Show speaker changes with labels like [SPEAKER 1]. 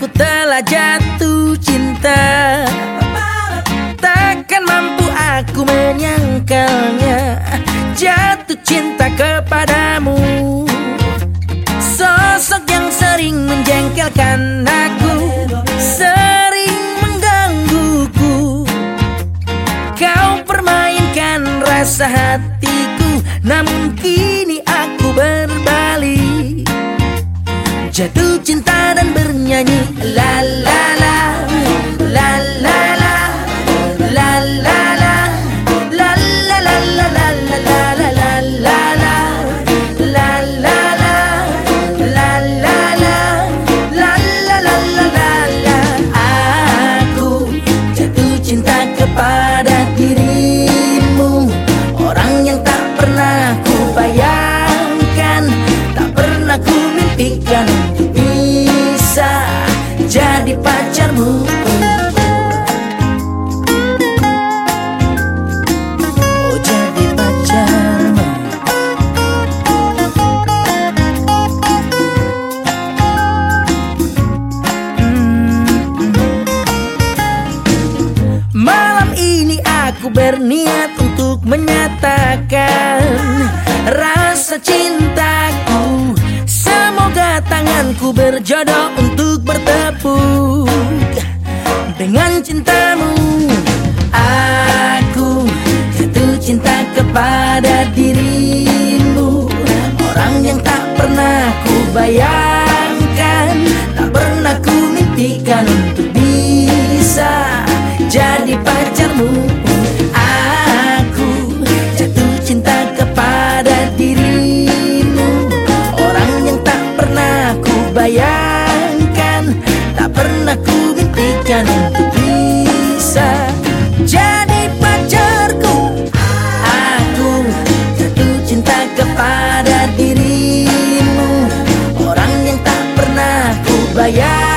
[SPEAKER 1] Aku telah jatuh cinta. Takkan mampu aku menyangkalnya. Jatuh cinta kepadamu rasa hatiku Namun kini aku berbalik. Jatuh cinta dan bernyanyi bisa jadi pacarmu. Oh jadi pacarmu. Malam ini aku berniat untuk menyatakan berjodoh untuk bertepuk dengan cintamu. Aku jatuh cinta kepada dirimu. Orang yang tak pernah ku bayar buktikan untuk bisa jadi pacarku. Aku jatuh cinta kepada dirimu. Orang yang tak pernah ku bayar.